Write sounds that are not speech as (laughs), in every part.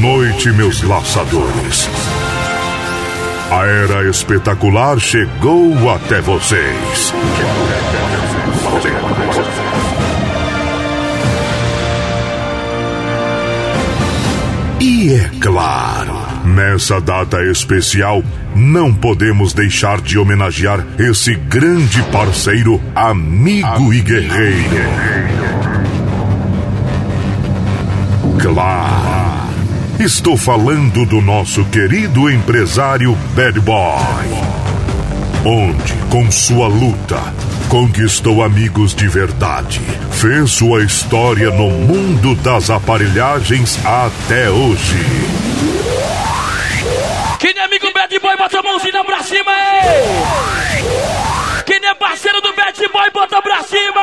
noite, meus laçadores. A era espetacular chegou até vocês. E é claro, nessa data especial, não podemos deixar de homenagear esse grande parceiro, amigo e guerreiro. Estou falando do nosso querido empresário Bad Boy. Onde, com sua luta, conquistou amigos de verdade. Fez sua história no mundo das aparelhagens até hoje. Quem é amigo bad boy, bota a mãozinha pra cima, ei! Quem é parceiro do bad boy, bota pra cima!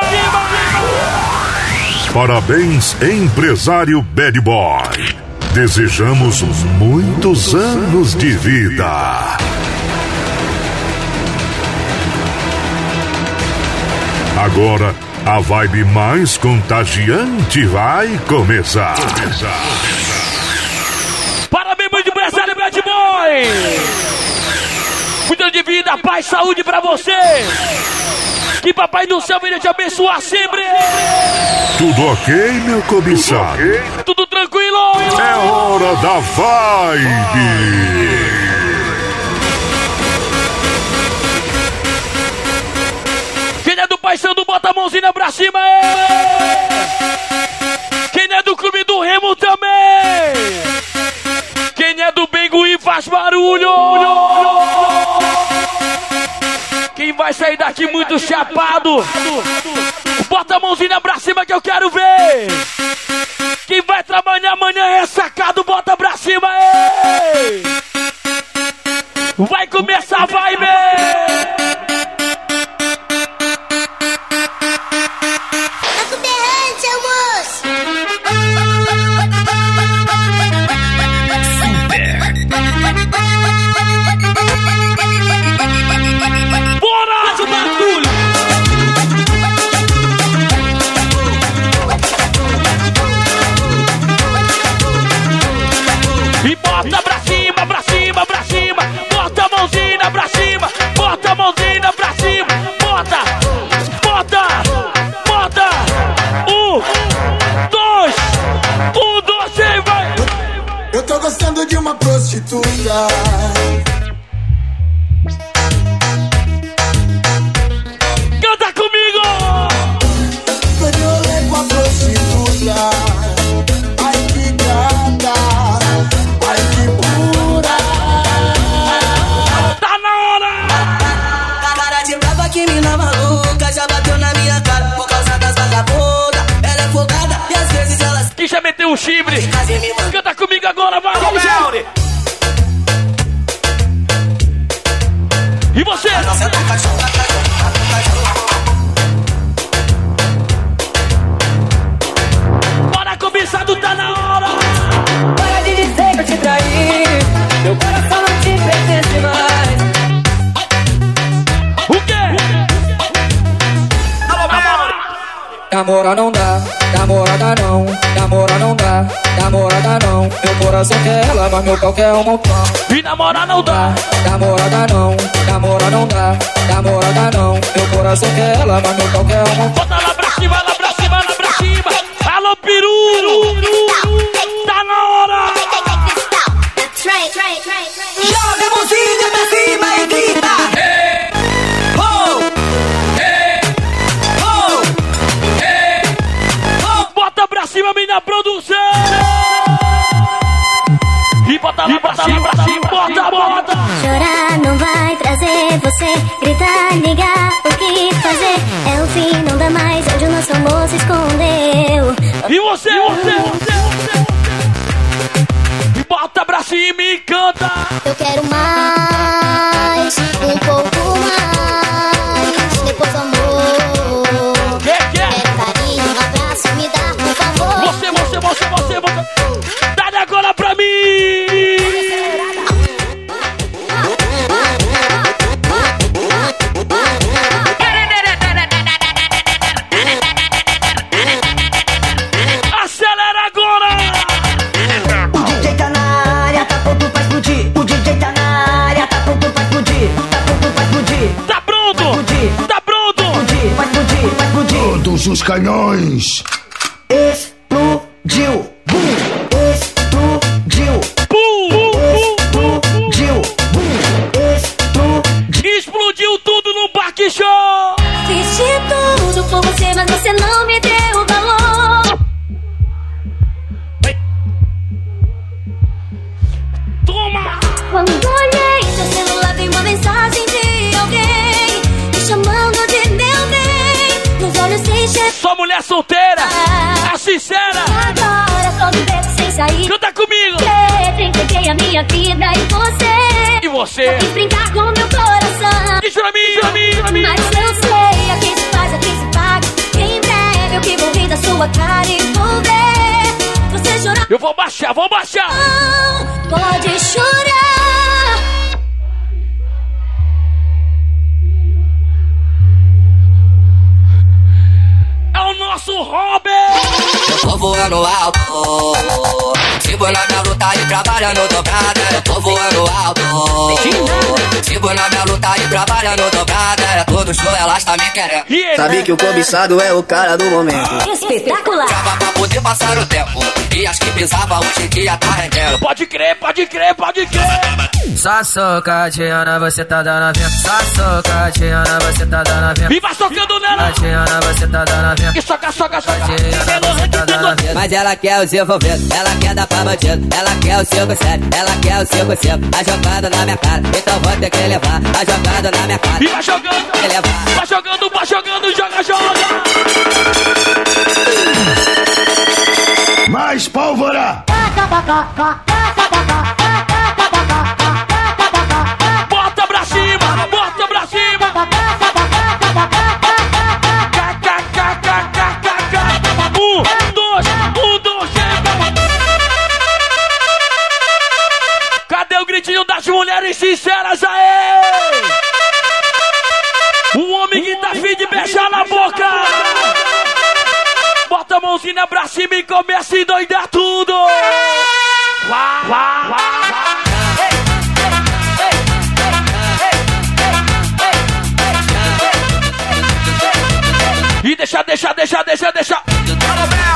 Parabéns, empresário Bad Boy. Desejamos muitos anos de vida. Agora, a vibe mais contagiante vai começar. Parabéns, meu empresário bad boy! Cuidando de vida, paz, saúde pra você! Que papai do céu venha te abençoar sempre! Tudo ok, meu cobiçado? Tudo tranquilo! É hora da vibe! Quem é do Paysandu, bota a mãozinha pra cima! ei! Quem é do Clube do Remo também! Quem é do Bengui faz barulho! Quem vai sair daqui muito chapado? Bota a mãozinha pra cima que eu quero ver! Quem vai trabalhar amanhã ressacado, bota pra cima! ei! Vai começar a vibe! Cima e canta. Eu quero mais, um pouco mais. Canhões. Todo show, elas me querendo. Ele? Sabe que o cobiçado é o cara do momento. Espetacular. Trava pra poder passar o tempo. E as que pisava hoje em dia tá rendendo. Pode crer, pode crer, pode crer. Só socadinha, você tá dando a vinha. Só socadinha, você tá dando a vinha. E vai tocando nela. Socadinha, você tá dando a vinha. E soca, soca, soca. Tá a. Mas ela quer os envolvidos, ela quer dar pra bandido, ela quer o 5-7, ela quer o 5-5. Tá jogando na minha cara, então vou ter que levar. Tá jogando na minha cara, E vai jogando. levar. Jogando, vai jogando, joga, joga. Mais pólvora. Bota pra cima, bota pra cima. Um, dois, um, dois. Cadê o gritinho das mulheres sinceras aí? O homem que tá fim de beijar na boca. Bota a mãozinha pra cima e começa a endoidar tudo. E deixa, deixa, deixa, deixa, deixa.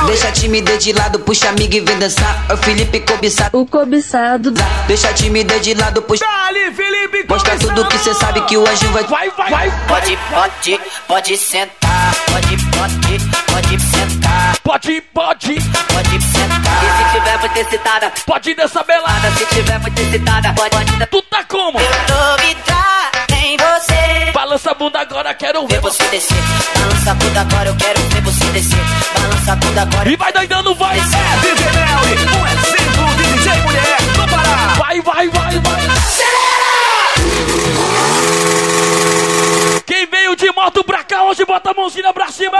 Deixa a timidez de lado, puxa amigo e vem dançar. É o Felipe cobiçado. O cobiçado. Deixa a timidez de lado, puxa. Dali, Felipe, Mostra tudo que cê sabe que o anjo vai. Vai, vai, vai. Pode, pode, pode sentar. Pode, pode, pode sentar. Pode, pode, Pode sentar. E se tiver muito excitada, pode dessa belada. se tiver muito excitada, pode, pode. Tu tá como? Duvidar em você. Balança a bunda agora, quero ver você. descer. Balança a bunda agora, eu quero ver você descer. Balança a bunda agora. E vai doidando, vai. DJ Melly, um exemplo de DJ mulher no Pará. Vai, vai, vai, vai. Quem veio de moto pra cá hoje, bota a mãozinha pra cima.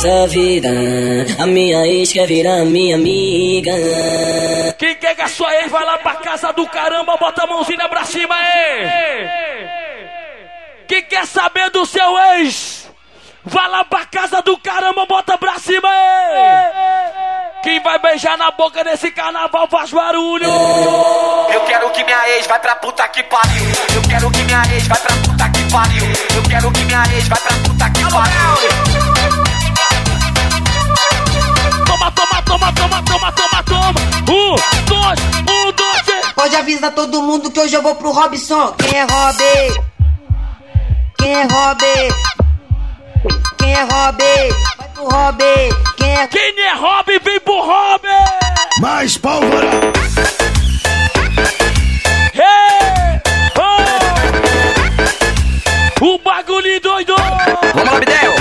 Coisas da vida, a minha ex quer virar minha amiga. Quem quer que a sua ex vai lá pra casa do caramba, bota a mãozinha pra cima aí. Quem quer saber do seu ex, vai lá pra casa do caramba, bota pra cima aí. Quem vai beijar na boca nesse carnaval faz barulho. Eu quero que minha ex vai pra puta que pariu. Eu quero que minha ex vai pra puta que pariu. Eu quero que minha ex vai pra puta que pariu. Toma, toma, toma, toma, toma. Um, dois, um, dois, três. Pode avisar todo mundo que hoje eu vou pro Robson. Quem é Rob? Quem é Rob? Quem é Rob? Vai pro Rob. Quem é Quem é Rob, vem pro Rob! Mais pólvora! Hey! Oh! O bagulho doido! Vamos lá, Bidel.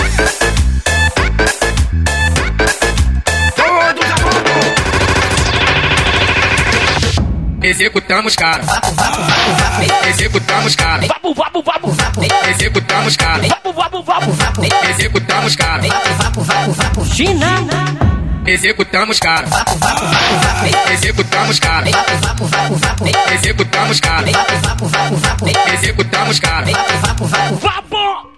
Executamos cara. Executamos cara. Vapo, vapo, vapo! Executamos cara. Vapo, vapo, vapo! Executamos cara. China. Executamos cara. Executamos cara. Executamos cara. Executamos cara. Vapo! Vai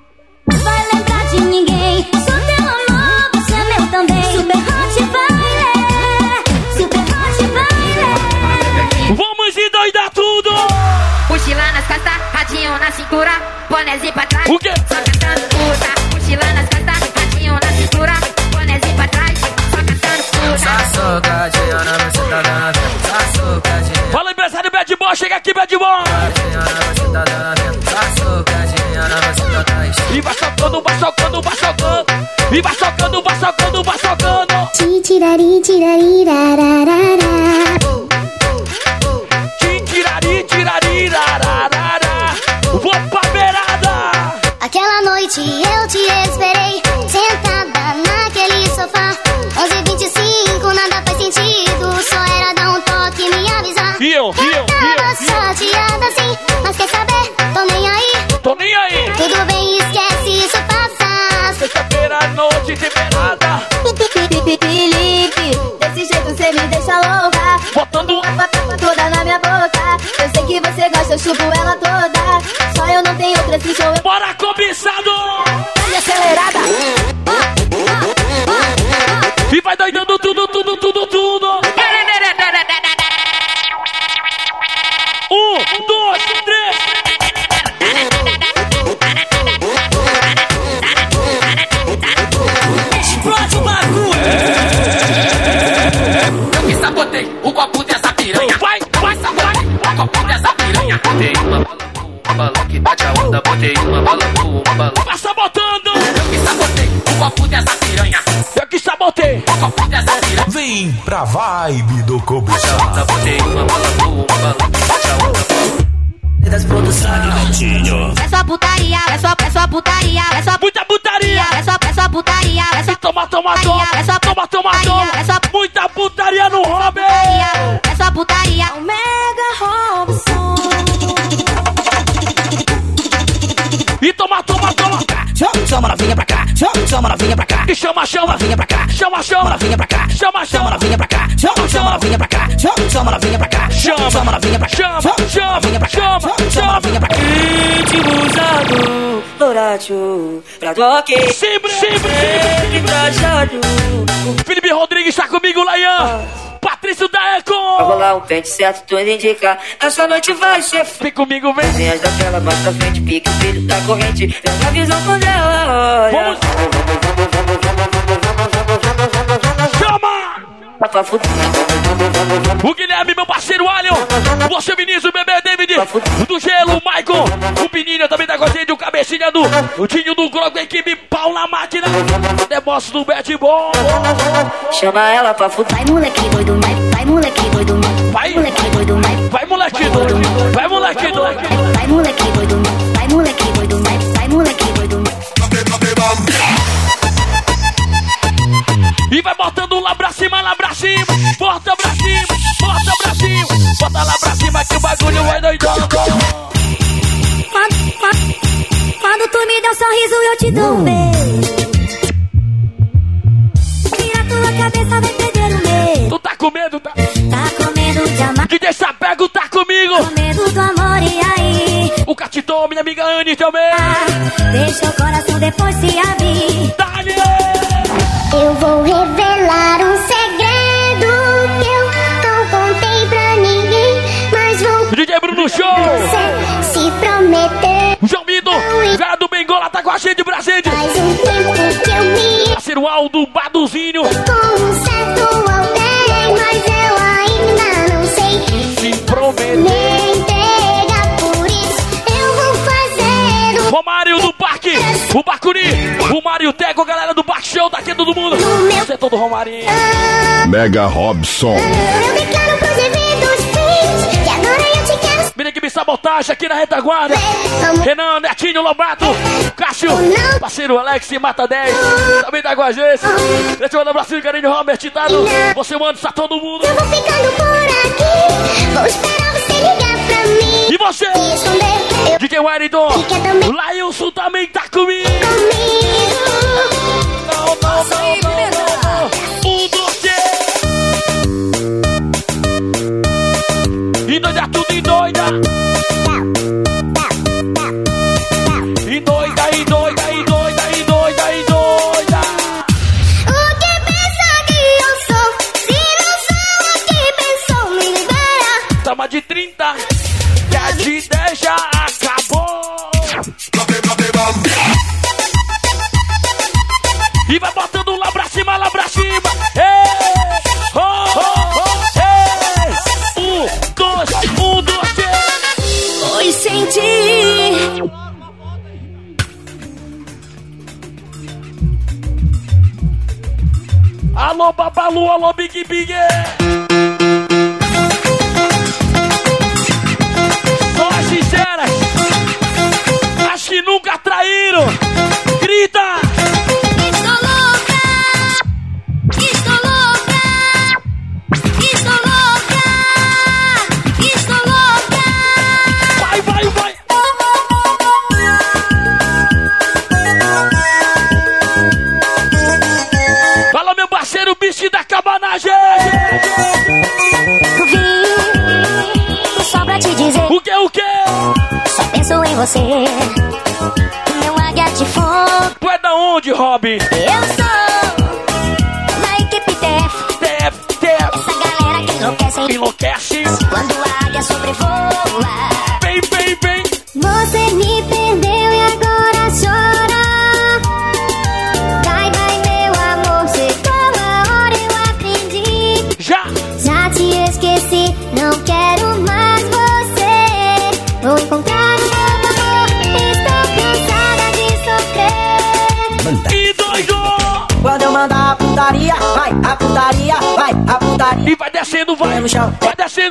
E vai socando, vai socando, vai socando! Tirari, tirari, rararara. Toma, toma, toma! É só Toma, toma, toma! É só Muita putaria no hobby! putaria, é só putaria. Mega Robson. E toma, toma, toma! Chama, chama novinha pra cá. Chama, chama novinha pra cá. E chama, chama! Novinha pra cá. Chama, chama! Novinha pra cá. Chama, Chama chama! novinha pra cá. Chama, chama novinha pra cá. Chama, chama novinha pra cá. Chama. chama novinha pra cá. Chama, chama chama, novinha pra cá. chama, chama chama. novinha pra cá. Ritmo usado, Doratio, pra toque. Sempre, sempre! Entrajado, Felipe Rodrigues está comigo, Laian! Patrício da vai Eco! rolar um pente certo, tudo indica. Essa noite vai ser. Vem comigo, vem! Vem as daquela mais pra frente, pique o filho da corrente. Pega a visão quando ela olha. Vamos! Pra fuder. O Guilherme, meu parceiro Alion! Você, Vinícius, o bebê David! Do Gelo, o Maicon! O Pininho também tá com a gente, o Cabecinha do... O Tinho do Grog da equipe, pau na máquina! Deboço do Bad Ball! Chama ela pra fuder. Vai moleque doido, vai, vai moleque doido, Vai. moleque doido, vai, Vai, moleque doido! Vai, moleque doido! E vai botando lá pra cima, lá pra cima! Bota pra cima, bota pra cima! Bota lá pra cima que o bagulho vai doidando! Quando, quando, quando tu me dá um sorriso, eu te dou um beijo. Vira tua cabeça, vai perder o medo. Tu tá com medo, tá? Tá com medo de amar, DJ Sapego tá comigo! com medo do amor, e aí? O Catitão, minha amiga Anne também! Deixa o coração depois se abrir. Dali! Do Bengola, tá com a gente, Brasília! Faz um tempo que eu me Parceiro Aldo, Baduzinho! com um certo alguém, mas eu ainda não sei Se prometer! me entregar. Por isso eu vou fazer o Romário do Parque! que O Bacuri, o Mário Tego, a galera do Baixão, tá aqui todo mundo. Você é todo Romarinho. Mega Robson. Eu declaro sabotagem aqui na retaguarda. Renan, Netinho, Lobato, Cássio, parceiro Alex, Mata 10. Também tá com a gente. Deixa eu mandar um abraço, carinho, Robert, Tado. Você manda, está todo mundo. Eu vou ficando por aqui Vou esperar você ligar pra mim E você? DJ Wellington, Lailson também tá comigo. comigo de 30, que a de 10 já acabou. E vai botando lá pra cima, lá pra cima. Ei, oh, oh, oh, ei. Um, dois, um, dois, três. Oi, senti Alô, Babalu, alô, Big Big.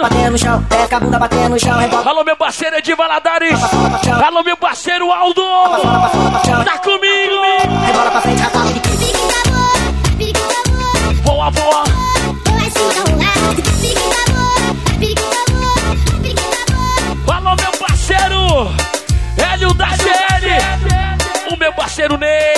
Batendo no chão, desce a bunda batendo no chão, rebola. Alô, meu parceiro Edi Valadares. Alô, meu parceiro Aldo. Tá comigo. Rebola pra frente, de é é. Fique com amor. Alô, meu parceiro Hélio da GL. O meu parceiro Ney.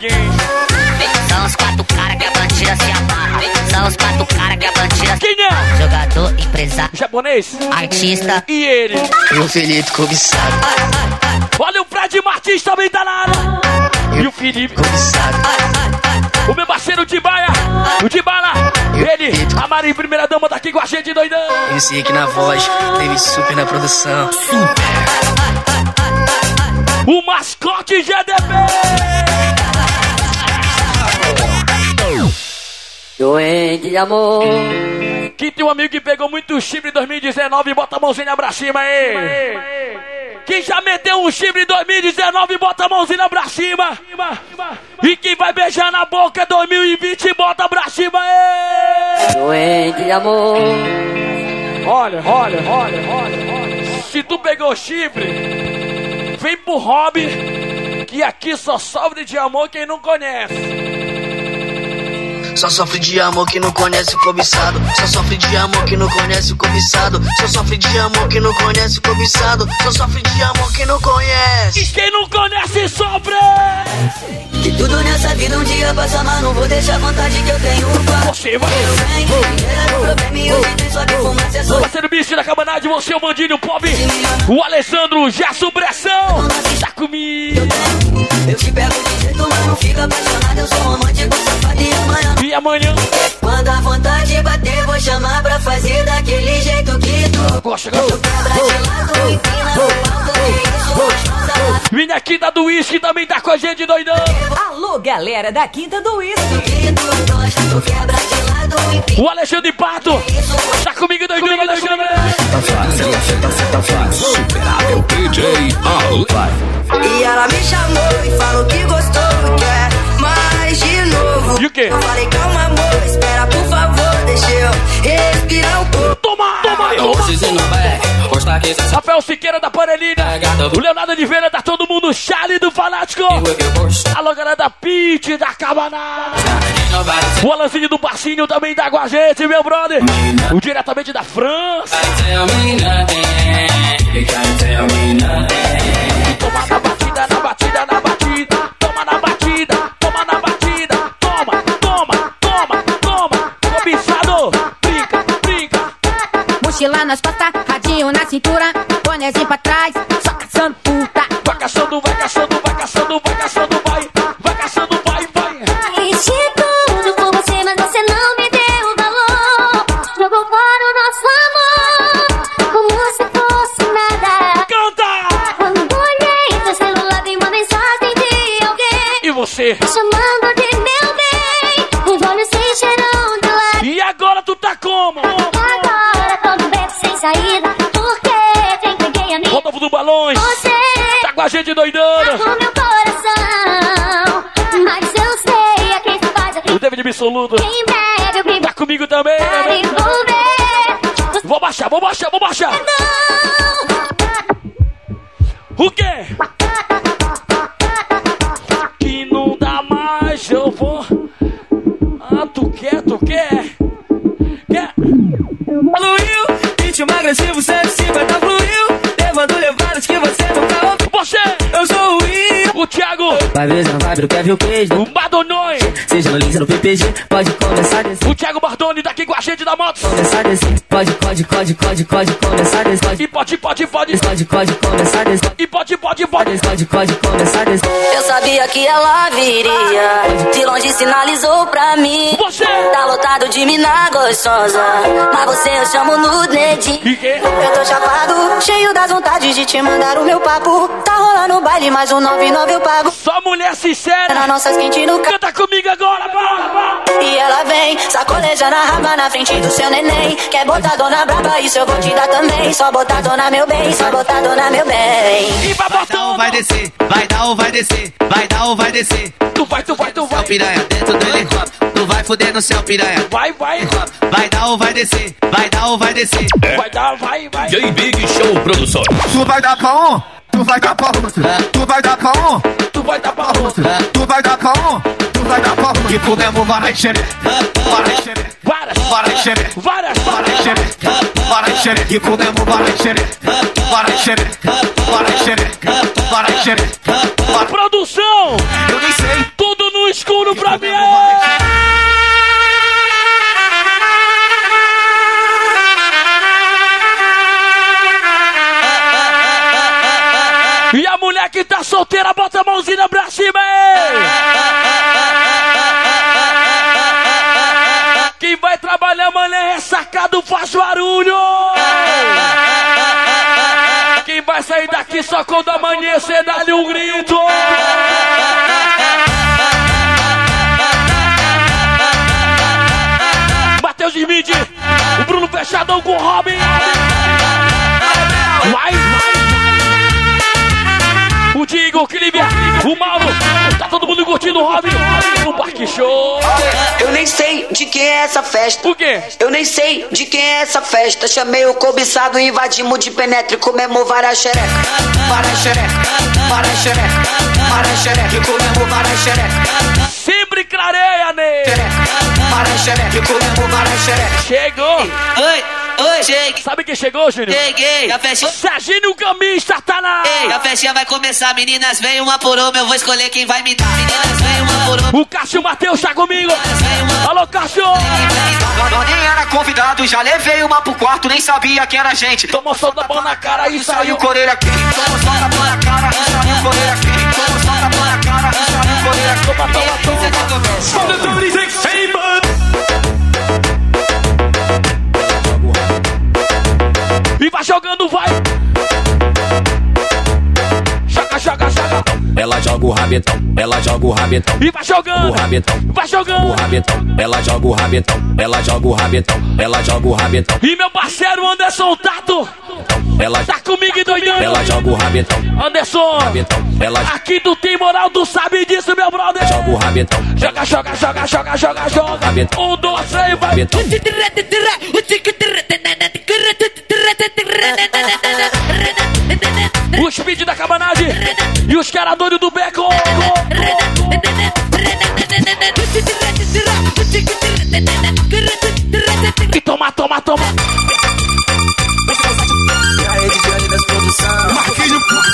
Ninguém. São os quatro caras que a bandida se amarra. São os quatro caras que a bandida Quem é? Jogador, empresário, Japonês. artista E ele. e o Felipe cobiçado. Olha o Fred Martins também tá na área. E o Felipe. Cobiçado. O meu parceiro Tibaia. O Tibala. Ele. A Mari, primeira dama, tá aqui com a gente, doidão. MC aqui na voz, teve super na produção. O mascote GDB. Doente de amor. Que tem um amigo que pegou muito chifre em 2019, bota a mãozinha pra cima aí. Quem já meteu um chifre em 2019, bota a mãozinha pra cima. E quem vai beijar na boca 2020, bota pra cima aí. Doente de amor. Olha, olha, olha, olha, olha. Se tu pegou chifre, vem pro hobby, que aqui só sofre de amor quem não conhece. Só sofre de amor que não conhece o cobiçado. Só sofre de amor que não conhece o cobiçado. Só sofre de amor que não conhece o cobiçado. Só sofre de amor que não conhece. E quem não conhece sofre. Que tudo nessa vida um dia passa, mas não vou deixar a vontade que eu tenho pra Você vai. Eu venho, era o problema e hoje tem só que fumaça é só Parceiro bicho da cabanagem, você, o Mandinho Pop, o Alessandro Gerson Bressão, tá comigo. Eu te pego de jeito, mas não fica apaixonado. Eu sou romântico, safado e amanhã. E amanhã, Quando a vontade bater, vou chamar pra fazer daquele jeito que tu gosta, gostosa. Vim aqui Quinta do Whisky também tá com a gente, doidão. Alô, galera da Quinta do Whisky. O Alexandre Pato tá comigo, doidão, doidão, Superável DJ E ela me chamou e falou que gostou e quer Rafael Siqueira da Panelina. O Leonardo Oliveira tá todo mundo. Charlie do Fanático. Alô, galera da Pit, da Cabanada. O Alanzinho do Passinho também tá com a gente, meu brother. O diretamente da França. Toma na batida, na batida, na batida. Mochila nas costas, radinho na cintura, bonezinho pra trás, só caçando Que Tá comigo também. envolver. Vou baixar, vou baixar, vou baixar. O quê? Que não dá mais, eu vou. Ah, tu quer, tu quer? Quer? Fluiu, ritmo agressivo 150 fluiu, levando levadas que você nunca ouviu. Você! Eu sou o Will. O Thiago! Vai ver, não vai, quer ver o queijo. Seja no Lins, no PPG, pode começar a descer. O Thiago Bardoni tá aqui com a gente da moto! Começar a descer. Pode, pode, pode, pode, pode começar a descer. Pode, E pode, pode, pode! pode, pode começar a descer. E pode, pode, pode! Pode, pode começar a descer. Eu sabia que ela viria, de longe sinalizou pra mim. Você! Tá lotado de mina gostosa, mas você eu chamo no dedinho. Eu tô chapado, cheio das vontades de te mandar o meu papo. Tá rolando baile, mais um 99 eu pago. Só mulher Na sincera! nossas quente no carro. Canta comigo agora, bora, bora! E ela vem, sacolejando a raba na frente do seu neném. Quer botar dona braba, isso eu vou te dar também. Só botar dona meu bem, só botar dona meu bem. E vai botando! Vai descer, vai dar ou vai descer, vai dar ou vai descer. Tu vai, tu vai, tu vai! Céu piranha dentro do helicóptero, tu vai fuder no céu piranha. Vai, vai! Vai dar ou vai descer, vai dar ou vai descer. Vai dar, vai, vai! J Big Show Produções. Tu vai dar pra um, tu vai dar pra outro. Tu vai dar pra um, Tu vai dar pra outro! tu vai dar pra um, vai dar. Que xerer, vai xerer. Que tu mesmo vai xerer, vai xerer, vai xerer, vai xerer. Vai- Produção! Eu nem sei. Tudo no escuro pra mim! E a que tá solteira, bota a mãozinha pra cima! ei! Quem vai trabalhar amanhã ressacado faz barulho! Quem vai sair daqui só quando amanhecer, dá-lhe um grito! Matheus Smith, o Bruno Fechadão com o Robin. Vai, vai. O Digo, o Cliver, o Mauro. Tá todo mundo curtindo o Robin no Parque Show. Eu nem sei de quem é essa festa. Por quê? Eu nem sei de quem é essa festa. Chamei o cobiçado, invadimos de penetra e comemos várias xereca. Várias xereca, várias xereca, várias xereca. E comemos várias xereca. Sempre clareia, né? Várias xereca. E comemos várias xereca. Chegou. Oi, oi, cheguei. Sabe quem chegou, Júnior? Cheguei. A festinha, Serginho Camista tá na... Ei, a festinha vai começar, meninas, vem uma por uma, eu vou escolher quem vai me dar. Meninas, vem uma por uma. O Cássio Matheus tá comigo. Alô, Cássio. Eu nem era convidado, já levei uma pro quarto, nem sabia que era gente. Tomou só da mão na cara e Saiu saiu. com orelha quente, toma só na cara, saiu com orelha quente, toma só na tua cara, saiu com orelha quente. Toma, toma, toma. E vai jogando, vai. Joga, joga, joga. joga o rabetão, ela joga o rabetão. E vai jogando, o rabetão, vai jogando. o rabetão, ela joga o rabetão, ela joga o rabetão, ela joga o rabetão. E meu parceiro Anderson Tato, ela tá comigo e doidando. Ela joga o rabetão, Anderson, rabetão, ela aqui do Tem Moral, tu sabe disso, meu brother. joga o rabetão, Joga, joga, joga, joga, joga, joga. Rabetão. Um, dois, três, vai. rabetão. O speed da cabanagem e os caras doidos do beco. E toma, toma, toma.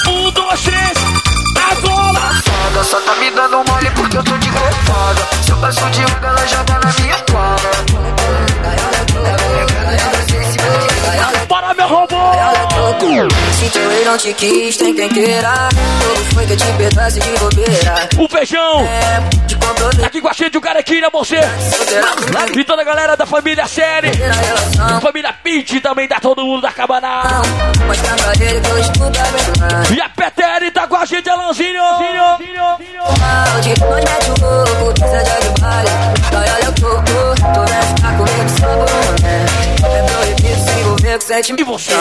Um, dois, três, agora. Ela só tá me dando mole porque eu tô de grefada. Se eu passo de onda, ela joga na minha Robô. Se não te quis, tem quem queira. Como foi que te perdoasse de bobeira? O feijão. É, de. Tá aqui com a gente o Carequinha, você. E toda a galera da família Série. Família Pitch também tá todo mundo da Cabaná. Mostra pra ele que eu escuto a. E a PTL tá com a gente, Alanzinho. Onde nós mete o louco, precisa de olha o coco, tu vai ficar comigo proibido se envolver com sentimento. E você?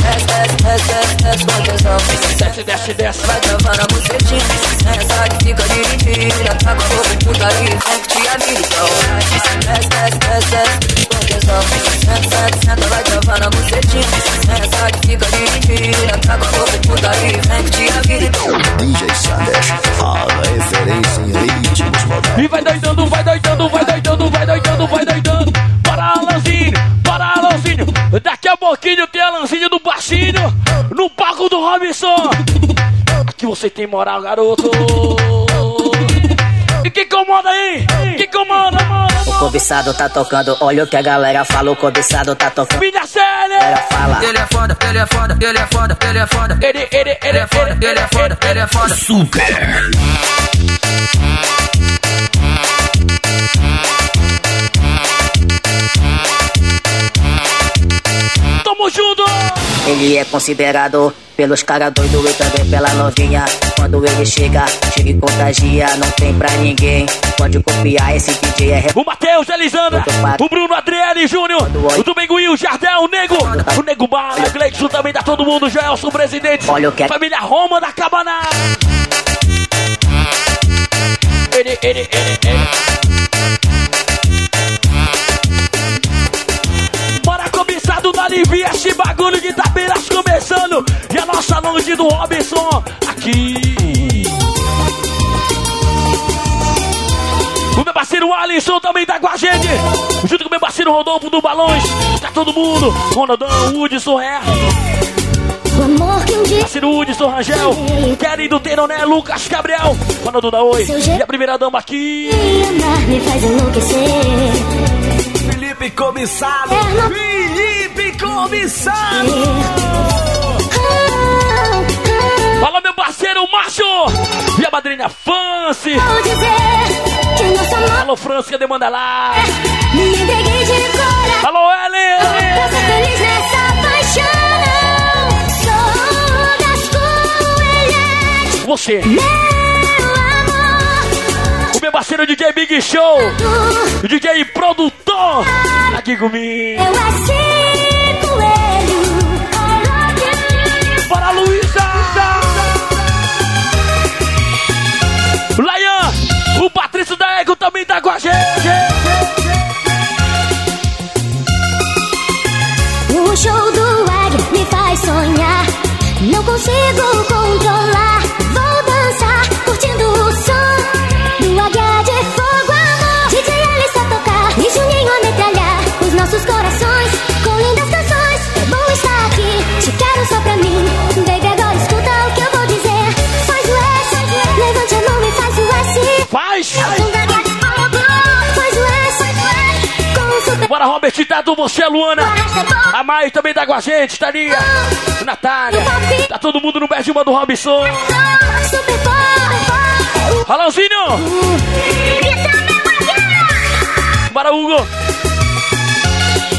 Desce, desce, desce, desce, desce com tesão. Desce, desce, desce. Vai travando a bucetinha. Essa que fica dividida. Tá com a boca em putaria. Vem que te então. Desce, desce, desce, desce com tesão. Senta, senta, vai travando a bucetinha. Essa que fica dividida. Tá com a em putaria. Vem que te então. DJ Sanders, a referência em ritmos modernos. E vai doidando, vai doidando, vai doidando, vai doidando, vai doidando. Daqui a pouquinho tem Alanzinho do baixinho. No palco do Robinson. Aqui você tem moral, garoto. E quem comanda aí? Quem comanda, manda, O cobiçado tá tocando, olha o que a galera fala, o cobiçado tá tocando. Minha série! Galera fala. Ele é foda, ele é foda, ele é foda, ele é foda. Ele, ele, ele, Ele é foda, ele é foda, ele é foda. Super. Ele é considerado pelos caras doidos e também pela novinha. Quando ele chega, chega e contagia, não tem pra ninguém. Pode copiar, esse DJ é. O Matheus, Elisandra, o Bruno Adriele Júnior, o Domingo o Jardel, o Nego, o Nego Bala, o Gleison também tá todo mundo, Gelson, presidente, Olha o que é- família Roma da Cabaná. Ele, ele, ele, ele. Bora cobiçado da Livia, esse bagulho de Tapiras começando. E a nossa longe do Robinson aqui. O meu parceiro Alisson também tá com a gente. Junto com o meu parceiro Rodolfo do Balões. Tá todo mundo. Ronaldão, Hudson, Ré. O amor que um dia Parceiro Hudson Rangel. Querido Teroné, Lucas Gabriel. Ronaldo da Oi. E a primeira dama aqui. me faz enlouquecer. Felipe Comissado. Felipe Comissado. Fala, meu parceiro Márcio. E a madrinha Fancy. Vou dizer que nosso amor Alô, França, cadê manda lá? me entreguei de coração. Alô, Ellen. ser feliz nessa paixão. Sou das coelhas, Você. meu amor. O meu parceiro DJ Big Show. O DJ produtor. Aqui comigo. Eu assim Luísa. Layan. O Patrício da Ego também tá com a gente. O show do águia me faz sonhar. Não consigo controlar. Bora, Robert, Tatu, você, Luana. A Mai também tá com a gente, Thalia. Natália. Tá todo mundo no pé de uma do Robson. Alãozinho. Bora, Hugo.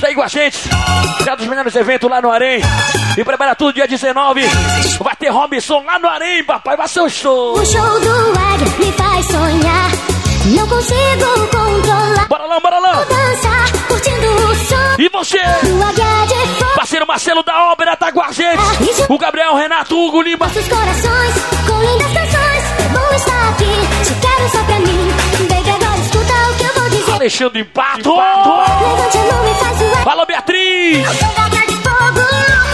Tá aí com a gente. Já dos melhores eventos lá no Arém. E prepara tudo dia 19. Vai ter Robson lá no Arém, papai. Vai ser o show. O show do Águia me faz sonhar. Não consigo controlar. Bora lá, bora lá. Vou dançar. E você? Parceiro Marcelo da Ópera tá com a gente. O Gabriel, Renato, Hugo Lima. Nossos corações com lindas canções. Bom estar aqui. Te quero só pra mim. Baby, agora escuta o que eu vou dizer. Alexandre Pato. Levante a mão e faz o Fala, Beatriz. De Fogo.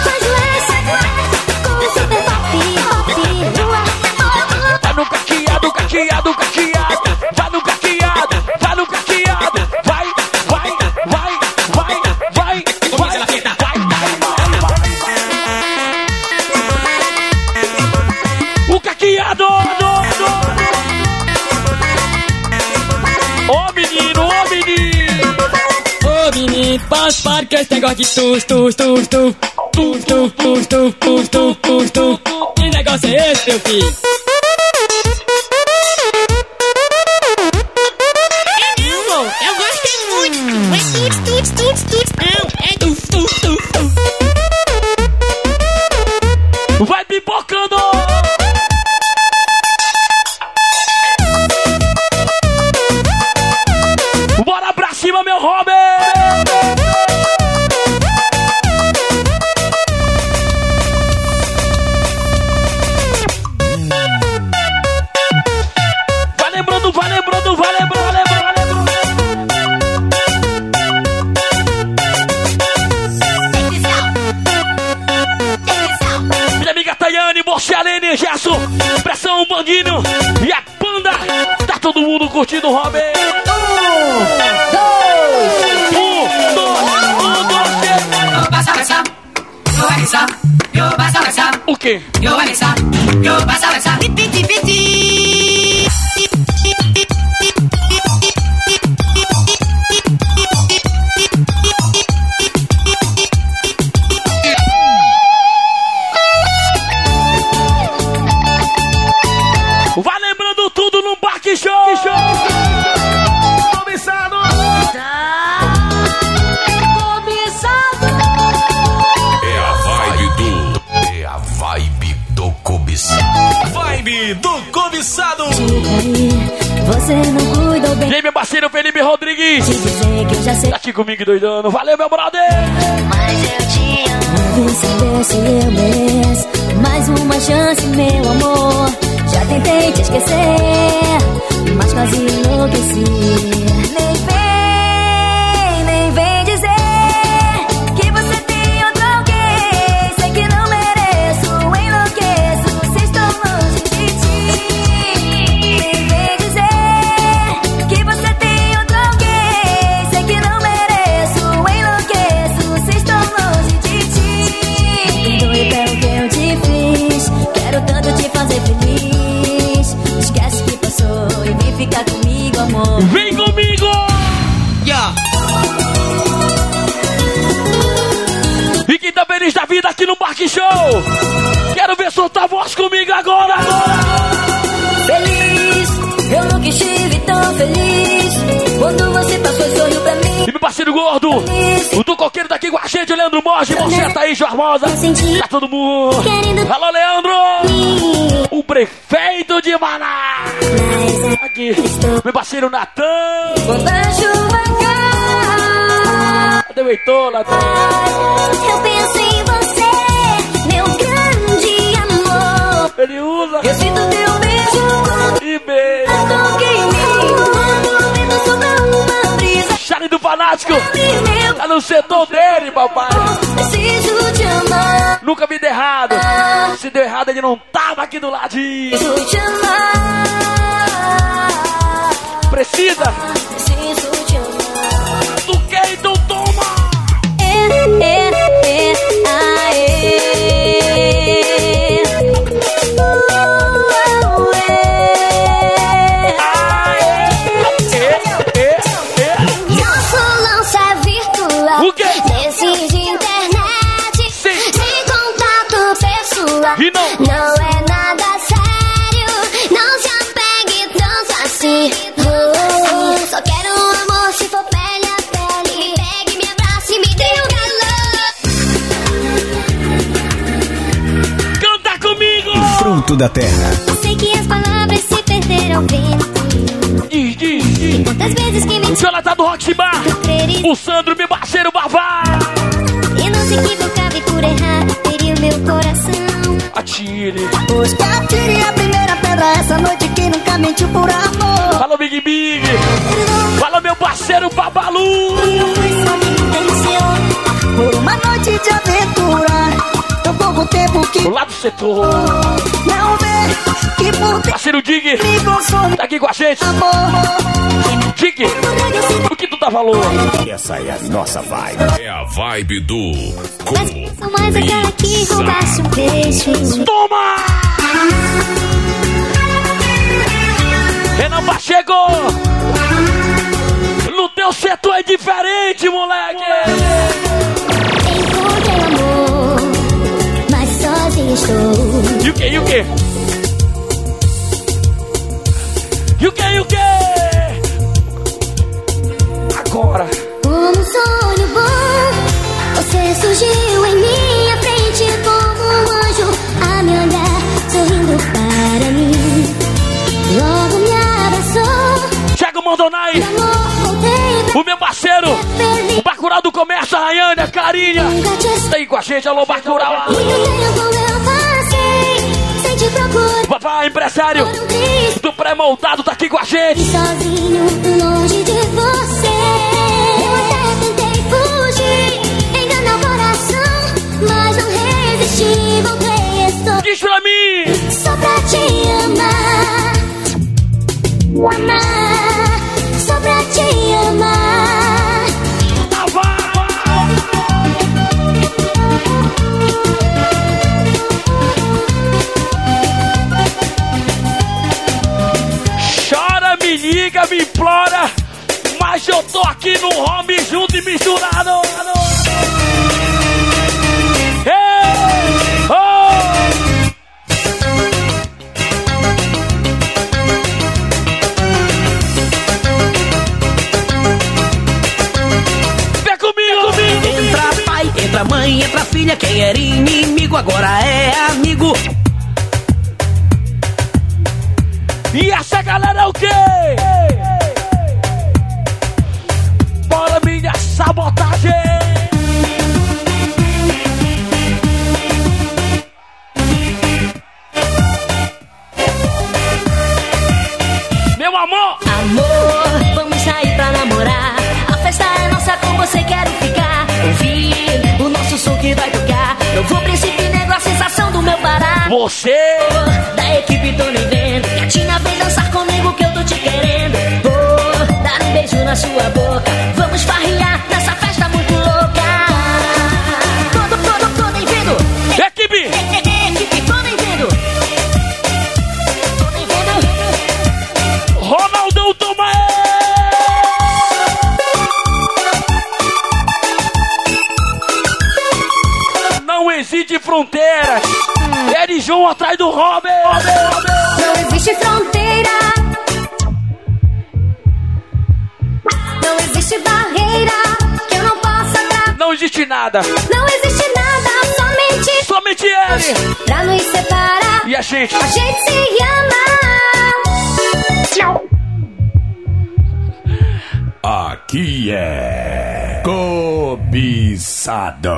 Faz o com o super pop, pop. No caqueado, caqueado, caqueado, menino, pode parar com esse negócio de tus, tus, tus. Tus, tus, tus, tus, tus, tus, tus, tus. Que negócio é esse, meu filho? Você, Alene, Gerson, Pressão, Bandinho e a Panda. Tá todo mundo curtindo o Robin. Um, dois, um, dois, um, dois, três. Passa, passa, eu eu passa, O quê? eu Vanessa, eu passa, passa, piti, piti. Aqui comigo doidando. Valeu, meu brother. Mas eu te amo. Saber se eu mereço mais uma chance, meu amor. Já tentei te esquecer, mas quase enlouqueci. Nem Show? Quero ver soltar a voz comigo agora! Feliz, eu nunca estive tão feliz. Quando você passou e sorriu pra mim. E meu parceiro gordo, o do coqueiro tá aqui com a gente, o Leandro Morge, você tá aí, Jormosa. Tá todo mundo. Alô, Leandro! O prefeito de Maná! Aqui, meu parceiro Natan. Quando a chuva cai, Cadê o Heitor, Natan? eu penso em você, Meu Tá no setor dele, papai. preciso te amar. Nunca vi de errado. Se deu errado, ele não tava aqui do ladinho. Preciso te amar. Precisa? Da Terra. Sei que as palavras se perderam vento. Diz, diz, diz. Quantas vezes que me Jonathan do Rock Bar. O Sandro, meu parceiro Bavá. e não se equivocava e por errar teria o meu coração. Atire. Pois que atire a primeira pedra essa noite que nunca mentiu por amor. Fala, Big Big. Fala, meu parceiro Babalu. Que Lá do setor. não vê que por Parceiro Dig. Tá aqui com a gente. amor. Dig. O que tu dá valor? Essa é a nossa vibe. É a vibe do Sou mais aquela que roubasse um peixe. Toma! Renan Pacheco! No teu setor é diferente, moleque! Encontrei estou. E o que, e o que? E o que, e o que? Agora! Como um sonho bom, você surgiu em minha frente como um anjo a me olhar, sorrindo para mim. Logo me abraçou, Thiago Mondonai! O meu parceiro! O Bacurau do Comércio, a Rayane, a Carinha! Tá aí com a gente, alô Bacurau! Papai, empresário do pré-moldado, tá aqui com a gente! Sozinho, longe de você. Eu até tentei fugir, enganar o coração, mas não resisti. Voltei, Diz pra mim! só pra te amar. Amar, Chora, me liga, me implora, mas eu tô aqui no home junto e misturado. Ei! Oh! Vem comigo, comigo, Entra pai, entra mãe, entra filha. Quem era inimigo agora é amigo. E essa galera é o quê? Bora minha sabotagem! Meu amor! Amor, vamos sair pra namorar. A festa é nossa, com você quero ficar. Ouvir o nosso som que vai tocar. Eu vou príncipe negro, a sensação do meu Pará. Você! Sua boca. Vamos farrear nessa festa muito louca. Todo, todo, tô nem vendo. Equipe! Equipe, tô nem vendo. Tô nem vendo. Ronaldão, toma ele! Não existe fronteiras! Eri João atrás do Robert! Não existe fronteira. Existe barreira que eu não possa dar. Não existe nada! Não existe nada, somente Somente ele! pra nos separar. E a gente? A gente se ama. Tchau. Aqui é. Cobiçado.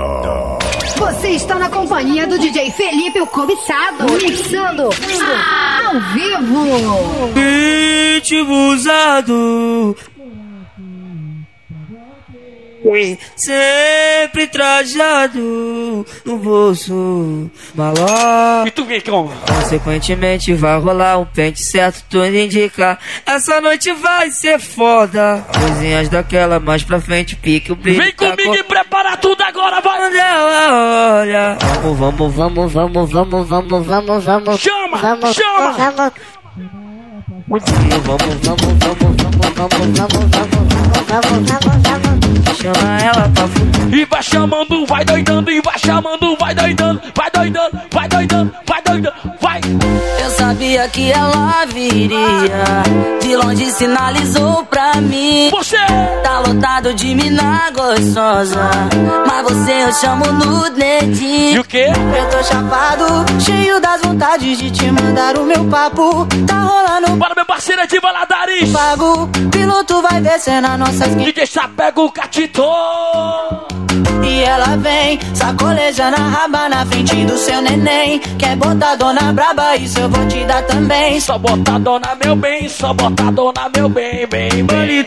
Você está na companhia do DJ Felipe o Cobiçado, mixando ah, ao vivo. Ritmo usado. Sempre trajado no bolso maló. E tu vem como? Consequentemente vai rolar um pente certo, tudo indica. Essa noite vai ser foda. Coisinhas daquela mais pra frente, pique o brilho. Vem tá comigo com- e prepara tudo agora, vai! Quando ela olha. Vamos, vamos, vamos, vamos, vamos, vamos, vamos, vamos. Chama, vamos, chama. Vamos, vamos, vamos, vamos, vamos, vamos, vamos, vamos, vamos, vamos, vamos. Chama ela pra fuder. E vai chamando, vai doidando, e vai chamando, vai doidando, vai doidando, vai doidando, vai doidando, vai! Essa sabia que ela viria. De longe sinalizou pra mim. Você tá lotado de mina gostosa. Mas você eu chamo no dedinho. E o quê? Eu tô chapado, cheio das vontades de te mandar o meu papo. Tá rolando. Bora, meu parceiro de baladares. Pago, piloto vai descer na nossa DJ Chapega o Catito. E ela vem, sacolejando a raba na frente do seu neném. Quer botar dona braba, isso eu vou te dar também. Só botar dona meu bem, só botar dona meu bem, bem, bem.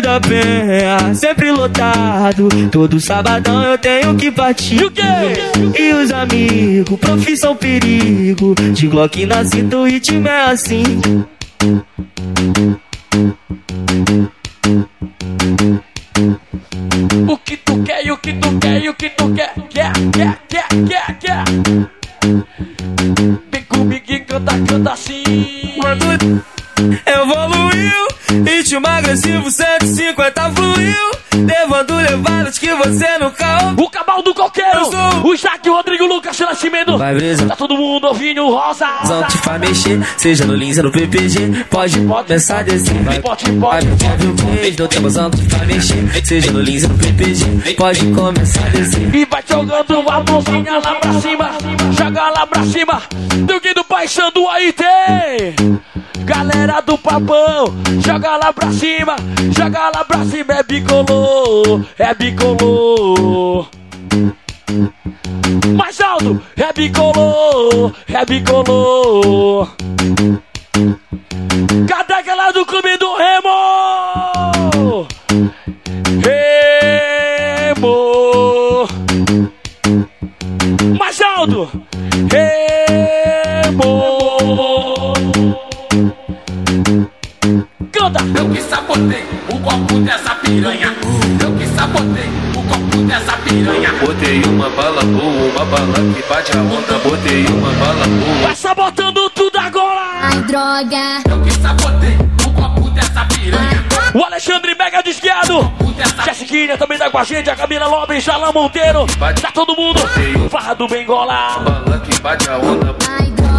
Da penha, sempre lotado. Todo sabadão eu tenho que partir. E o quê? E os amigos, profissão perigo. De Glock na cinta, o ritmo é assim. O que tu quer, o que tu quer, o que tu quer, quer, quer, quer, quer, quer. Vem comigo e canta, canta assim. Evoluiu, ritmo agressivo 150 fluiu. Levando levadas que você nunca ouviu. O cabal do coqueiro, o o Rodrigo, Lucas, Nascimento. Vai, brisa. Tá todo mundo ouvindo rosa. Não te faz mexer, seja no Lins ou no PPG. Pode, pode pensar desse. Vai, pode, pode. Vai, não temos não te faz mexer. Seja no Lins ou no PPG. Pode começar desse. E vai jogando a mãozinha lá pra cima. Joga lá pra cima. Do que do Paixão aí tem. Galera do papão, joga lá pra cima, joga lá pra cima, é bicolor, é bicolor. Mais alto, é bicolor, é bicolor. Cadê aquela do clube do Remo? Botei uma bala boa, uma bala que bate a onda. Botei uma bala boa. Vai sabotando tudo agora! Ai, droga! Eu que sabotei o copo dessa piranha. O Alexandre Mega de esquerdo. Jessiquinha também tá com a gente. A Camila Lopes, Jalan Monteiro. Tá todo mundo. Farra do Bengola. Bala que bate a onda. Ai, droga!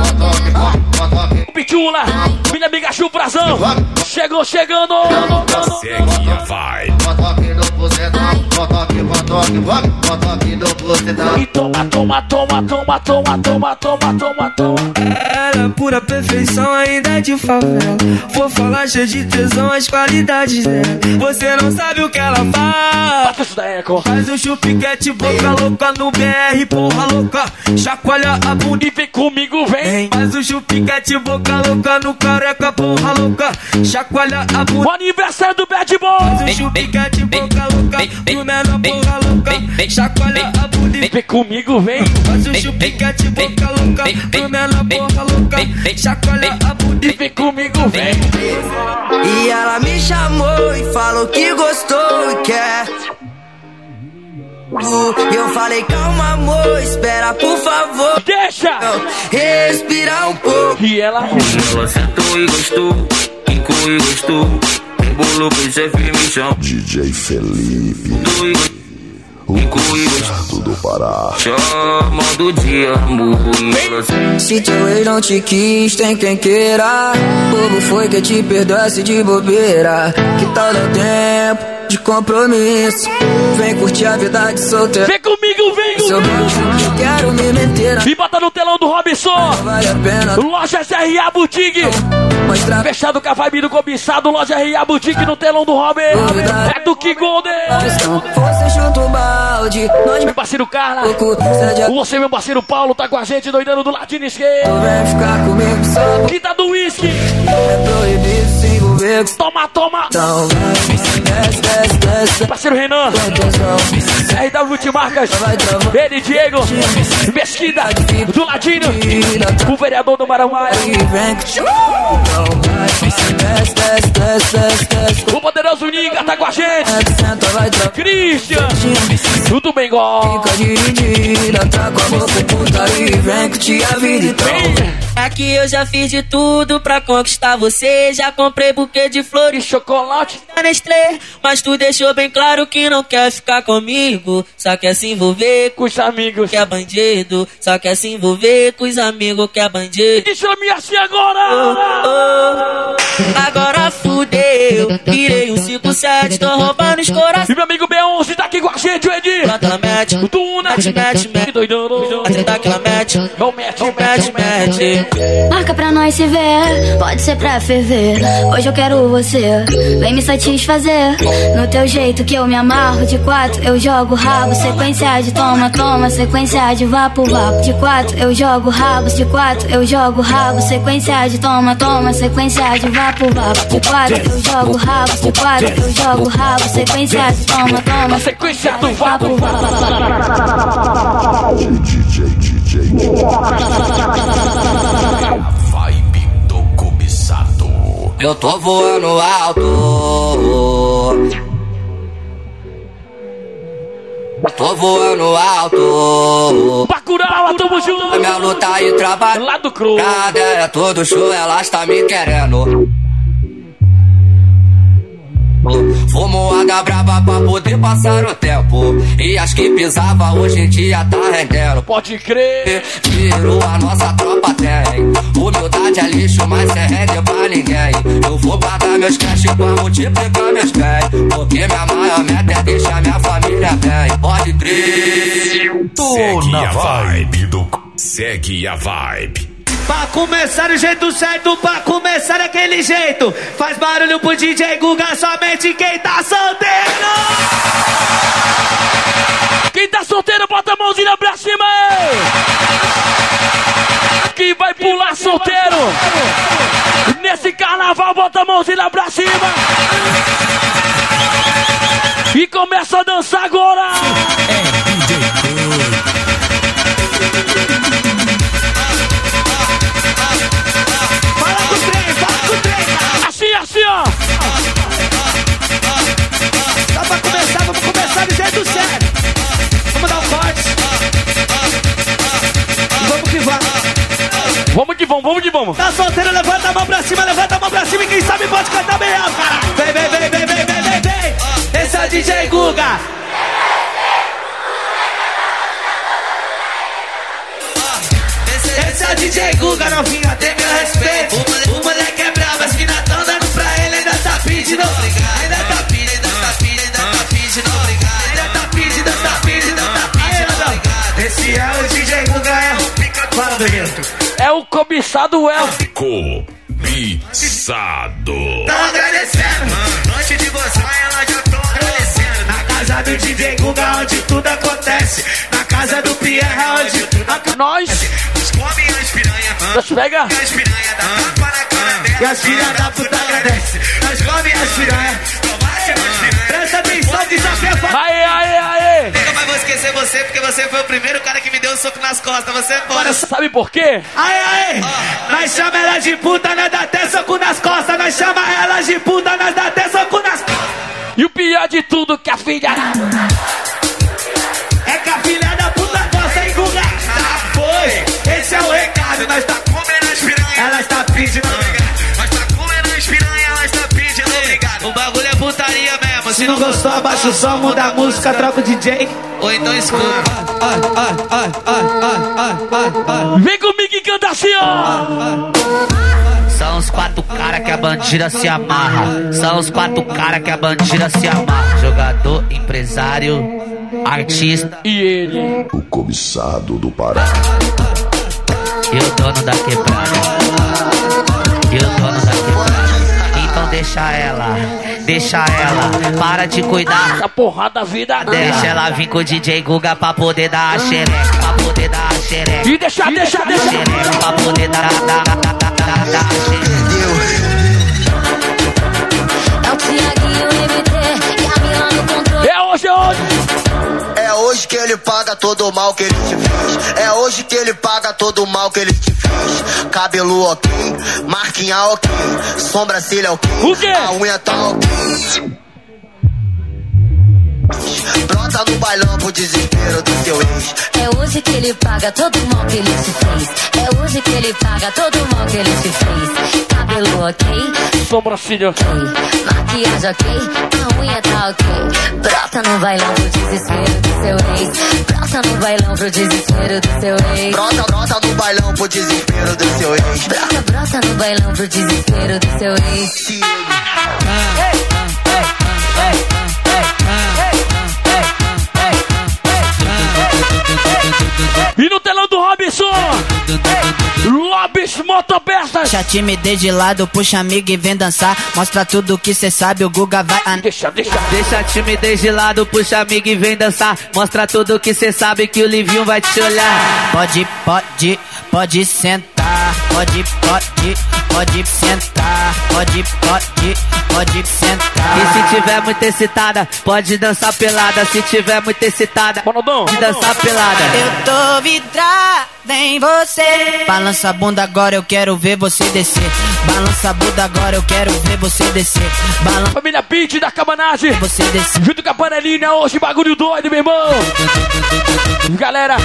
Pichula, minha amiga Chuprazão. Chegou chegando. Segue a vibe. E toma, toma, toma, toma, toma, toma, toma, toma, toma. Ela é pura perfeição, ainda é de favela. Vou falar cheio de tesão, as qualidades dela. Você não sabe o que ela faz. Faz um chupiquete, boca louca no BR, porra louca. Chacoalha a bunda E vem comigo, vem. Faz um chupiquete, boca louca no careca, porra louca. Chacoalha a O bunda. aniversário do Bad Faz um Boy. chupiquete, boca louca no menor, porra louca. Chacoalha a bunda. e Vem comigo, vem. Faz um chupiquete, boca louca no menor, porra louca. Chacoalha a bunda. E vem comigo, vem. E ela me chamou e falou que gostou e quer. E eu falei, calma, amor, espera, por favor. Deixa. Respirar um pouco. E ela. Ela sentou e gostou. Quicou e gostou. Embolou pro chefe me chamou. DJ Felipe, e gostou. Quicou e gostou. do Pará. Chamando de amor. Sentou. Se teu ex não te quis, tem quem queira. Bobo foi que te perdoasse de bobeira. Que tal dar tempo de compromisso? Vem curtir a vida de solteiro. Vem comigo, vem comigo. quero me meter. E bota no telão do Robson. Vale a pena RA Boutique. mostrar Fechado com a vibe do cobiçado. Loja RA Boutique no telão do Robin. É do que Golden. Você chuta o balde, nós Meu parceiro Carla. a Você, meu parceiro Paulo, tá com a gente doidando do ladinho esquerdo. vem ficar comigo só. Quinta do uísque. É proibido se Toma, toma. Então vai, desce, desce, desce. Parceiro Renan. RW Multimarcas. vai travando. Ele, Diego. Mesquida. Do ladinho. O vereador do Maranguaia. Então desce, desce, desce, desce, desce. O poderoso Niga tá com a gente. Christian. Tudo bem, gol. Fica dividida, tá com a boca puta e vem que te a vida então. Aqui eu já fiz de tudo pra conquistar você. Já comprei buquê de flores, chocolate da Nestlé. Mas tu deixou bem claro que não quer ficar comigo. Só quer se envolver com os amigos que é bandido. Só quer se envolver com os amigos que é bandido. Deixa eu me assim agora! Oh, oh. Agora fudeu. Virei um 5-7, tô roubando os corações. E meu amigo B11 tá aqui com a gente, o Edi. Ela mete, o Tuna. Mete, mete, mete. Doidão. Até que ela mete. Não mete, mete, mete. Marca pra nós se ver, pode ser pra ferver. Hoje eu quero você, vem me satisfazer. No teu jeito que eu me amarro. De quatro eu jogo rabo, sequência de toma, toma, sequência de vapo, vapo. De quatro eu jogo rabos, de quatro eu jogo rabo, sequência de toma, toma, sequência de vapo, vapo. De quatro eu jogo rabos, de quatro eu jogo rabo, sequência de toma, toma, sequência do vapo, vapo. DJ. Vibe do cobiçado. Eu tô voando alto. Tô voando alto. Bacurau, tamo junto. Minha luta e trabalho. Lá do Cru. Cada é todo show, ela está me querendo. Fumo água brava pra poder passar o tempo. E as que pisava hoje em dia tá rendendo. Pode crer. Tiro a nossa tropa tem. Humildade é lixo, mas cê rende pra ninguém. Eu vou guardar meus cash pra multiplicar meus bens. Porque minha maior meta é deixar minha família bem. Pode crer. Segue a vibe do. Segue a vibe. Pra começar do jeito certo, pra começar daquele jeito. Faz barulho pro DJ Guga, somente quem tá solteiro. Quem tá solteiro, bota a mãozinha pra cima aí. Quem vai pular solteiro? Nesse carnaval, bota a mãozinha pra cima. E começa a dançar agora. É DJ Vamos que vamos, vamos que vamos. Tá solteiro, levanta a mão pra cima, levanta a mão pra cima e quem sabe pode cantar bem alto, cara. Vem, vem, vem, vem, vem, vem, vem, vem. Esse é o DJ Guga. Esse é o DJ Guga, novinha, tem meu respeito. O, moleque é bravo, as minas tão dando pra ele, ainda tá pedindo. Ainda tá pedindo, ainda tá pedindo, ainda tá pedindo. Ainda tá pedindo, ainda tá pedindo, ainda tá pedindo. Esse é o DJ Guga, é o pica Fala, Benito. É o cobiçado El. Cobiçado. Tô agradecendo, antes de você, ela já tô agradecendo. Na casa do DJ Guga, onde tudo acontece. Na casa do Pierre, onde tudo acontece. Nós. Nós come as piranha, Nós pega. as piranha, dá tapa na cara dela. E as filhas da puta agradece. Nós come as piranha, tomate nas é Aê, aê, aê. Nunca mais vou esquecer você, porque você foi o primeiro cara que me deu um soco nas costas. Você é foda. Sabe por quê? Aê, aê! Nós chama ela de puta, nós dá até soco nas costas. Nós chama ela de puta, nós dá até soco nas costas. E o pior de tudo que a filha. É que a filha da puta gosta, hein, Guga? Já foi! Esse é o recado, nós tá comendo as piranha. Ela está pedindo não gostou, abaixa o som, muda a música, troca o DJ. Ou então escuta. Vem comigo e canta assim, ó. São os quatro cara que a bandida se amarra. São os quatro cara que a bandida se amarra. Jogador, empresário, artista e ele. O cobiçado do Pará. E o dono da quebrada. E o dono da quebrada. Então deixa ela, deixa ela, para de cuidar. Essa porrada da vida dela. Deixa ela vir com o DJ Guga pra poder dar a xereca, pra poder dar a xereca. E deixa, deixa, deixa. Xereca pra poder dar, dar, dar, dar, dar, dar a xereca. É o Tiaguinho MT e a Mila no controle. É hoje, é hoje. É hoje que ele paga todo o mal que ele te fez. É hoje que ele paga todo o mal que ele te fez. Cabelo ok, marquinha ok, sobrancelha ok, O quê? a unha tá ok. Brota no bailão pro desespero do seu ex. É hoje que ele paga todo o mal que ele te fez. É hoje que ele paga todo o mal que ele te fez. Cabelo ok, Sobrancelha. ok. Maquiagem ok, a unha tá ok. Brota no bailão pro desespero do seu ex. Brota no bailão pro desespero do seu ex. Brota, brota no bailão pro desespero do seu ex. Brota, brota no bailão pro desespero do seu ex. E no telão do Robson, Lobis Motopeças. Deixa a timidez de lado, puxa amigo e vem dançar. Mostra tudo que cê sabe, o Guga vai. An... Deixa, deixa. Deixa a timidez de lado, puxa amigo e vem dançar. Mostra tudo que cê sabe que o Livinho vai te olhar. Pode, pode, pode sentar. Pode, pode, pode sentar. Pode, pode, pode sentar. E se tiver muito excitada, pode dançar pelada. Se tiver muito excitada, pode dançar pelada. Eu tô vidrada em você. Balança a bunda agora, eu quero ver você descer. Balança a bunda agora, eu quero ver você descer. Balança. Família Beat da Cabanagem. Você descer. Junto com a panelinha, hoje bagulho doido, meu irmão. Galera,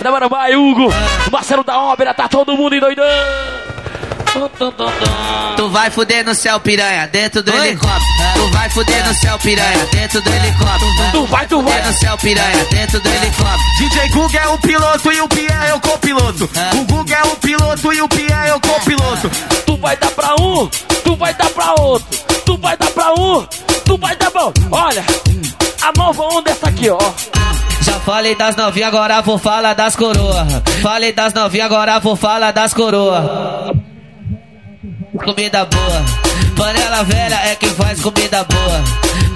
da Marambá, Hugo, Marcelo da Ópera, tá todo mundo endoidando. Tu vai fuder no céu, piranha, dentro do helicóptero. Tu vai fuder no céu, piranha, dentro do helicóptero. Tu vai, tu vai. no céu, piranha, dentro do helicóptero. DJ Guga é o piloto e o Pia é o copiloto. O Guga é o piloto e o Pia é o copiloto. Tu vai dar pra um, tu vai dar pra outro. Tu vai dar pra um, tu vai dar pra outro. Olha, a nova onda é essa aqui, ó. Já falei das novinhas, agora vou falar das coroa. Falei das novinhas, agora vou falar das coroa. Comida boa. Panela velha é quem faz comida boa.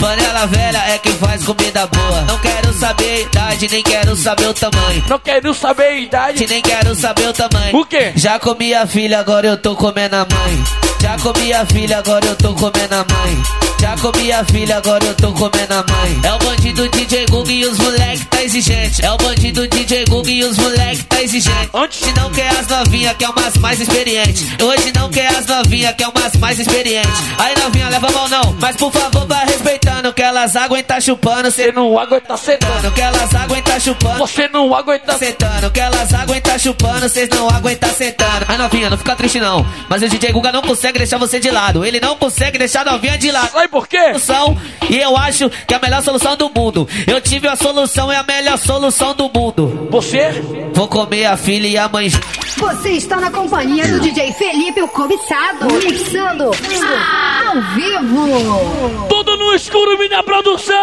Panela velha é quem faz comida boa. Não quero saber a idade, nem quero saber o tamanho. Não quero saber a idade, nem quero saber o tamanho. O quê? Já comi a filha, agora eu tô comendo a mãe. Já comi a filha, agora eu tô comendo a mãe. Já comi a filha, agora eu tô comendo a mãe. É o bandido DJ Gug e os moleque tá exigente. É o bandido DJ Gug e os moleque tá exigente. Hoje não quer as novinha, quer umas mais experientes. Hoje não quer as novinha, quer umas mais experientes. Aí novinha, leva a mão não. Mas por favor, vai respeitando que elas aguentam chupando. Cê não aguenta sentando. Que elas aguentam chupando. Você não aguenta sentando. Que elas aguentam chupando, cês não aguentam sentando. Aí novinha, não fica triste não. Mas o DJ Guga não consegue deixar você de lado. Ele não consegue deixar a novinha de lado. Sabe por quê? Solução, e eu acho que é a melhor solução do mundo. Eu tive a solução, é a melhor solução do mundo. Você? Vou comer a filha e a mãe. Você está na companhia do DJ Felipe, o cobiçado, mixando ao vivo. Tudo no escuro, minha produção.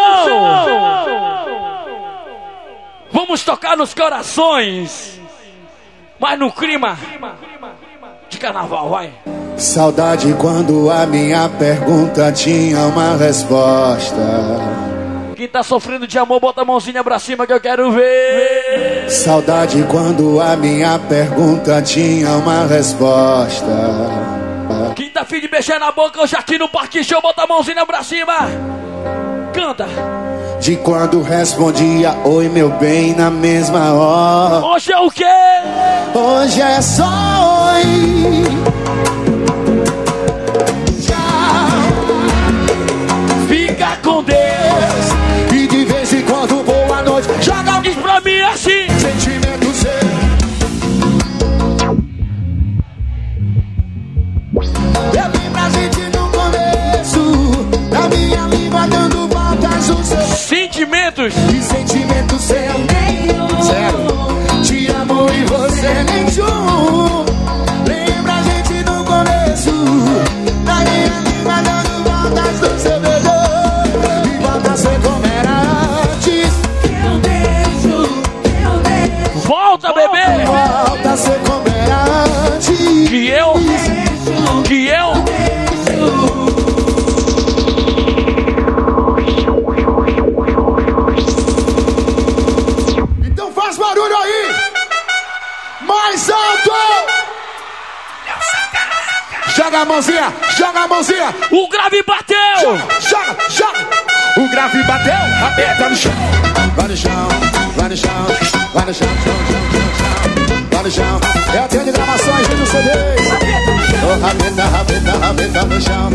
Vamos tocar nos corações, mas no clima de carnaval, vai. Saudade quando a minha pergunta tinha uma resposta. Quem tá sofrendo de amor, bota a mãozinha pra cima que eu quero ver. Saudade quando a minha pergunta tinha uma resposta. Quem tá afim de mexer na boca, hoje aqui no Parque Show, bota a mãozinha pra cima. Canta. De quando respondia oi meu bem na mesma hora. Hoje é o quê? Hoje é só oi. Sentimentos. E sentimento seu mãozinha, joga a mãozinha! O grave bateu! Joga, joga! O grave bateu, aperta no chão! Vai no chão, vai no chão, vai no chão, chão, chão, chão, chão. Vai no chão, é a de gravações do CDs. Oh, rabeta, rabeta, rabeta no chão.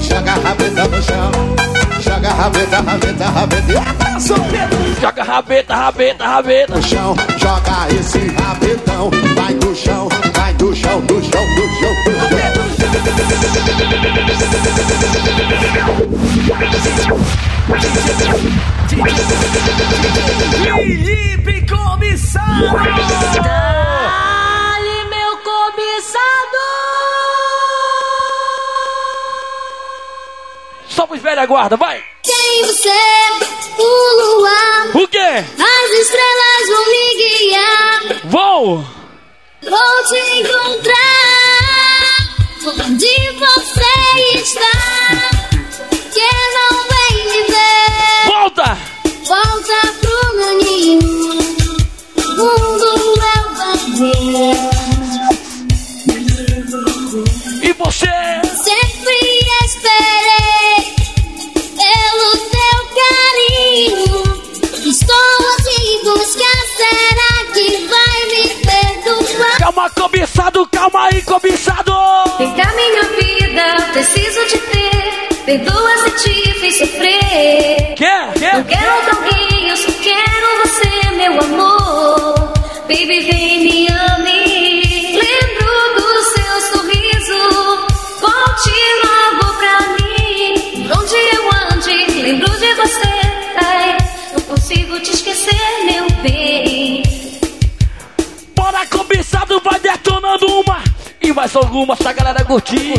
Joga rabeta no chão. Joga rabeta, rabeta, rabeta. E. Joga rabeta, rabeta, rabeta. No chão, joga esse rabetão. Vai do chão, vai do chão, do chão, do chão. Felipe Comissário! Dali, meu cobiçado! Só pros velhos aguarda, vai. Sem você, o luar, O quê? as estrelas vão me guiar. Vou. Vou te encontrar onde você está. Que não vem me ver. Volta. Volta pro meu ninho. Mundo é vazio. E você? Sempre esperei pelo teu carinho. Estou a te buscar. Será que vai me perdoar? Calma, cobiçado, calma aí, cobiçado. Vem cá, minha vida, preciso te ter. Perdoa se te fiz sofrer. Quer? Não quero mais algumas pra galera curtir.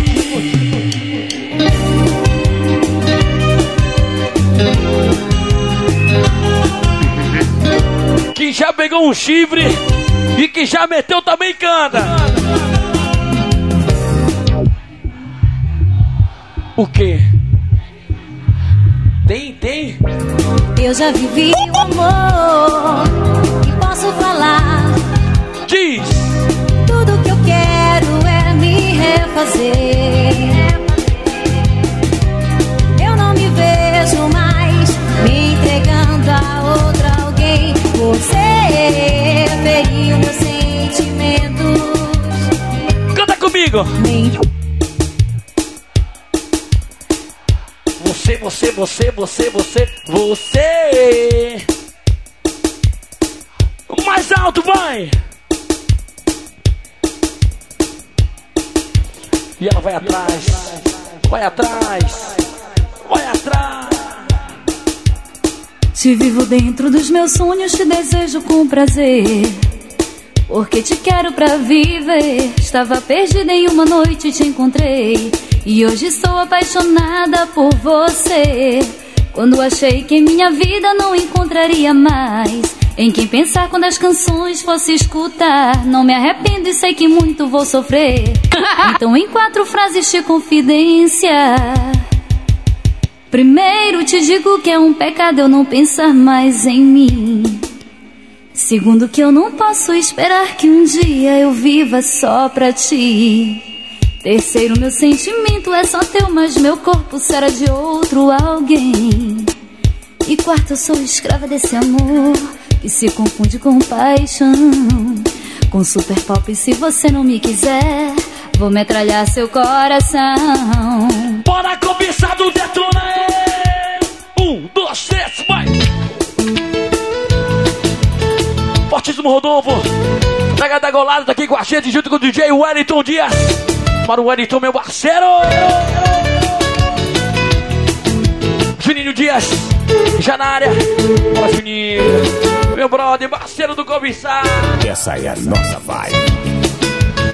Que já pegou um chifre e que já meteu também canta. O quê? Tem, tem. Eu já vivi o amor e posso falar. Diz. Você, você, você, você. Mais alto, vai. E ela vai atrás. Vai atrás. Vai atrás. Te vivo dentro dos meus sonhos, te desejo com prazer. Porque te quero pra viver. Estava perdida em uma noite e te encontrei. E hoje sou apaixonada por você. Quando achei que minha vida não encontraria mais. Em quem pensar quando as canções fosse escutar. Não me arrependo e sei que muito vou sofrer. (laughs) Então, em quatro frases de confidência. Primeiro te digo que é um pecado eu não pensar mais em mim. Segundo que eu não posso esperar que um dia eu viva só pra ti. Terceiro, meu sentimento é só teu, mas meu corpo será de outro alguém. E quarto, eu sou escrava desse amor que se confunde com paixão. Com super pop, se você não me quiser, vou metralhar seu coração. Bora, cobiçado, detona aí. Um, dois, três, vai. Fortíssimo Rodolfo. Pega da golada, tá aqui com a gente, junto com o DJ Wellington Dias. Para o Wellington, meu parceiro. Juninho Dias, já na área. Bora, Juninho. Meu brother, parceiro do cobiçado. Essa é a nossa vibe.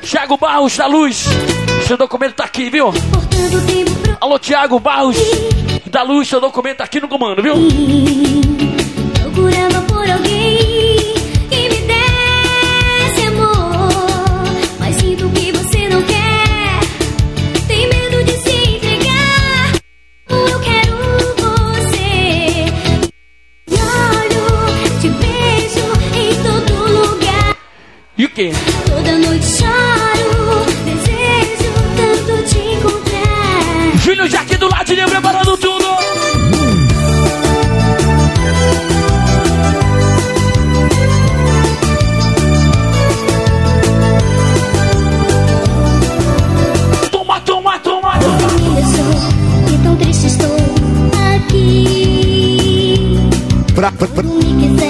Thiago Barros da Luz. Seu documento tá aqui, viu? Alô, Thiago Barros da Luz. Seu documento tá aqui no comando, viu? Procurando por alguém Toda noite choro. Desejo tanto te encontrar. Júnior já aqui do ladinho preparando tudo. Toma, toma, toma, tão triste estou aqui. Quando me quiser,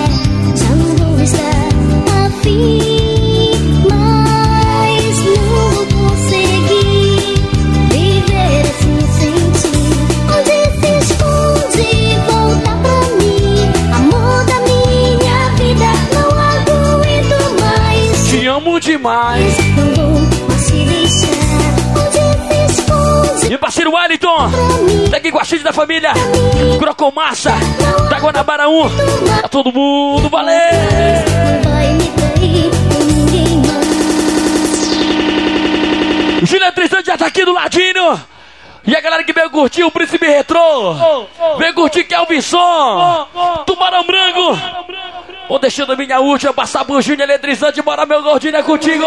família Crocomassa, da Guanabara 1. Tá todo mundo, valeu! Mais. Júlia Tristão já tá aqui do ladinho. E a galera que veio curtir o Príncipe Retrô, veio curtir Kelvin Som, Tubarão Branco. Vou deixando a minha última passar pro Júnior Eletrizante, bora meu gordinho é contigo.